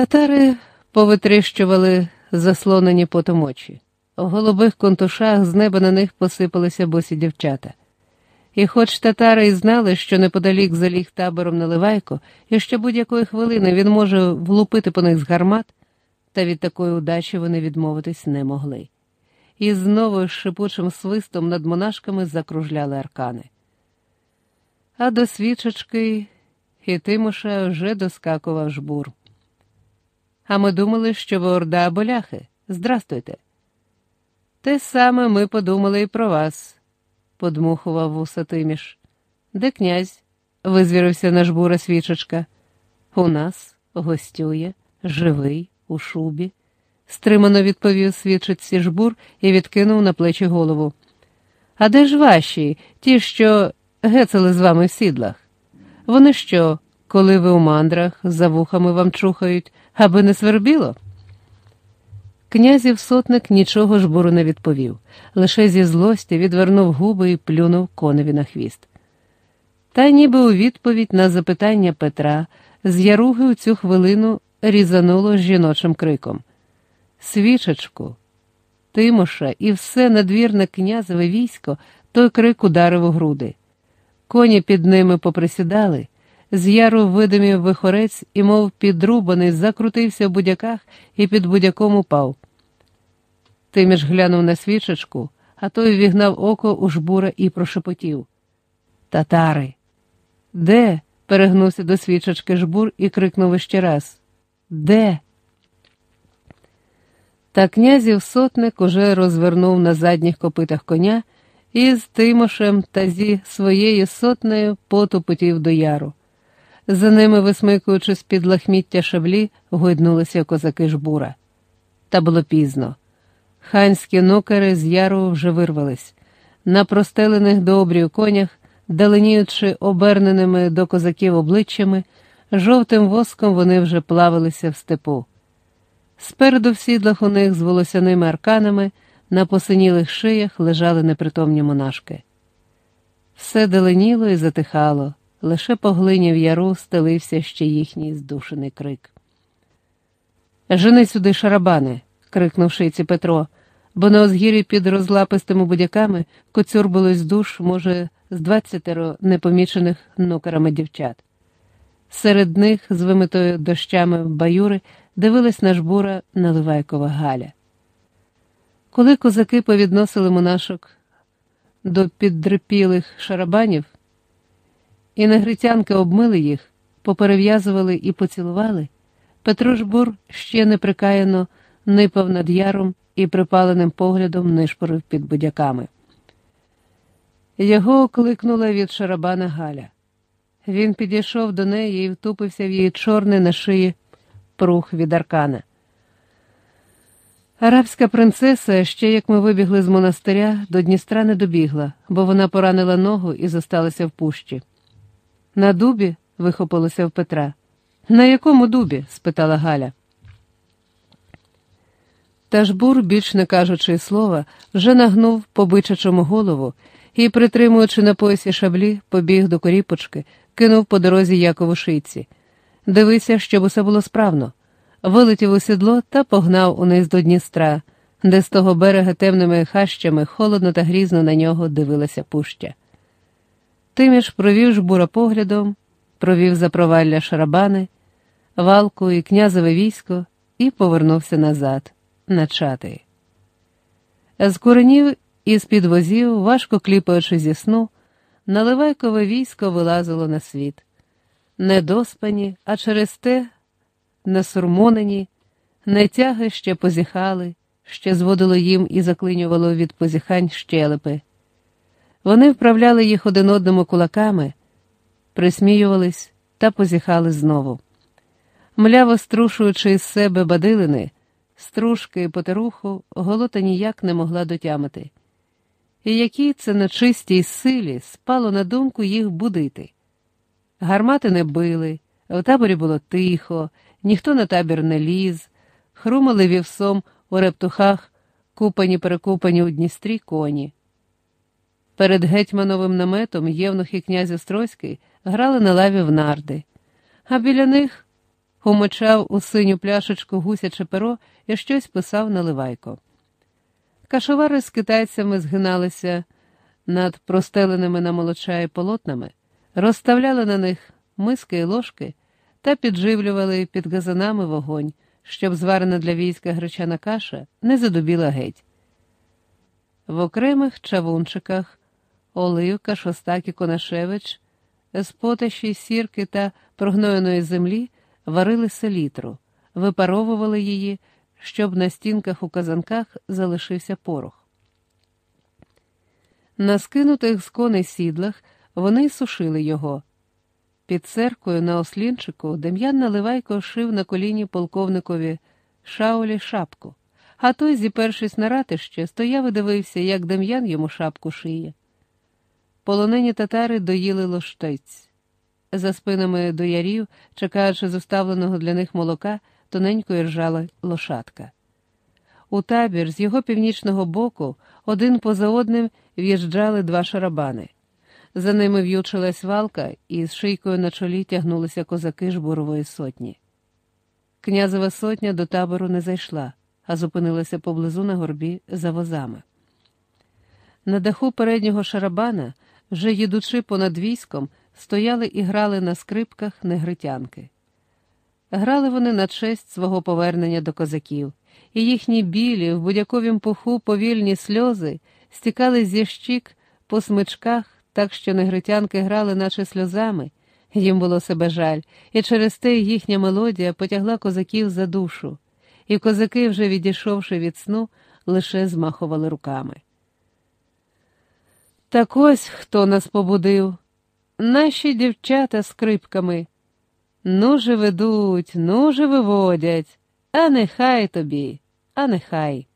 Татари повитріщували заслонені потом очі. У голубих контушах з неба на них посипалися босі дівчата. І хоч татари й знали, що неподалік заліг табором наливайко, і що будь-якої хвилини він може влупити по них з гармат, та від такої удачі вони відмовитись не могли. І знову з шипучим свистом над монашками закружляли аркани. А до свічечки і Тимоша вже доскакував жбур. А ми думали, що ви орда боляхи. Здрастуйте. Те саме ми подумали і про вас, подмухував вуса Тиміш. Де князь? визвірився на жбура свічечка. У нас гостює, живий, у шубі, стримано відповів свідчиці жбур і відкинув на плечі голову. А де ж ваші, ті, що гецали з вами в сідлах? Вони що, коли ви у мандрах, за вухами вам чухають, аби не свербіло? Князів сотник нічого жбуру не відповів, лише зі злості відвернув губи і плюнув коневі на хвіст. Та ніби у відповідь на запитання Петра з яруги у цю хвилину різануло жіночим криком Свічечку, Тимоша і все надвірне князеве військо той крик ударив у груди. Коні під ними поприсідали, з яру видимів вихорець і, мов підрубаний, закрутився в будяках і під будяком упав. Тиміш глянув на свічечку, а той вігнав око у жбура і прошепотів. Татари. Де? перегнувся до свічечки жбур і крикнув іще раз. Де? Та князів сотник уже розвернув на задніх копитах коня і з Тимошем та зі своєю сотнею потупотів до яру. За ними, висмикуючи з під лахміття шаблі, гойднулися козаки жбура. Та було пізно. Ханські нокери з яру вже вирвались. На простелених до обрію конях, даленіючи оберненими до козаків обличчями, жовтим воском вони вже плавилися в степу. Спереду в сідлах у них з волосяними арканами на посинілих шиях лежали непритомні монашки. Все деленіло і затихало, лише по глині в яру стелився ще їхній здушений крик. Жени сюди, шарабани, крикнув шийці Петро, бо на озгір'ї під розлапистими будяками коцюрбилось душ, може, з двадцятеро непомічених нукерами дівчат. Серед них, з вимитою дощами баюри, дивилась на жбура наливайкова Галя. Коли козаки повідносили монашок до піддрипілих шарабанів, і негритянки обмили їх, поперев'язували і поцілували, Петро жбур ще неприкаяно нипав над яром і припаленим поглядом нишпорив під будяками. Його окликнула від шарабана Галя. Він підійшов до неї і втупився в її чорний на шиї прух від аркана. Арабська принцеса, ще як ми вибігли з монастиря, до Дністра не добігла, бо вона поранила ногу і зосталася в пущі. На дубі? вихопилося в Петра. На якому дубі? спитала Галя. Тажбур, більш не кажучи слова, вже нагнув по бичачому голову і, притримуючи на поясі шаблі, побіг до коріпочки, кинув по дорозі Якову шийці. Дивися, щоб усе було справно. Вилетів у сідло та погнав униз до Дністра, де з того берега темними хащами холодно та грізно на нього дивилася пуща. Тиміш провів жбура поглядом, провів за провалля шарабани, валку і князеве військо і повернувся назад, на чати. З коренів і з під возів, важко кліпаючи зі сну, наливайкове військо вилазило на світ. Не доспані, а через те насурмонені, не тяги ще позіхали, ще зводило їм і заклинювало від позіхань щелепи. Вони вправляли їх один одному кулаками, присміювались та позіхали знову. Мляво струшуючи із себе бадилини, стружки і потеруху, голота ніяк не могла дотямити. І якій це на чистій силі спало на думку їх будити. Гармати не били, в таборі було тихо, ніхто на табір не ліз, хрумали вівсом у рептухах, купані перекупані у Дністрі коні. Перед гетьмановим наметом Євнух і князь Острозький грали на лаві в нарди, а біля них умочав у синю пляшечку гусяче перо і щось писав наливайко. Кашовари з китайцями згиналися над простеленими на молочаї полотнами, розставляли на них миски і ложки та підживлювали під газанами вогонь, щоб зварена для війська гречана каша не задубіла геть. В окремих чавунчиках Оливка, Шостак і Конашевич з поташі, сірки та прогноєної землі варили селітру, випаровували її, щоб на стінках у казанках залишився порох. На скинутих з коней сідлах вони сушили його. Під церквою на ослінчику Дем'ян Наливайко шив на коліні полковникові шаулі шапку, а той, зіпершись на ратище, стояв і дивився, як Дем'ян йому шапку шиє. Полонені татари доїли лоштиць. За спинами доярів, чекаючи зоставленого для них молока, тоненько ржала лошадка. У табір з його північного боку один поза одним в'їжджали два шарабани. За ними в'ючилась валка, і з шийкою на чолі тягнулися козаки жбурової сотні. Князева сотня до табору не зайшла, а зупинилася поблизу на горбі за возами. На даху переднього шарабана, вже їдучи понад військом, стояли і грали на скрипках негритянки. Грали вони на честь свого повернення до козаків, і їхні білі, в будяковім пуху повільні сльози стікали зі щік по смичках, так що негритянки грали, наче сльозами. Їм було себе жаль, і через те їхня мелодія потягла козаків за душу, і козаки, вже відійшовши від сну, лише змахували руками. Так ось хто нас побудив. Наші дівчата скрипками. Ну же ведуть, ну же виводять, а нехай тобі, а нехай.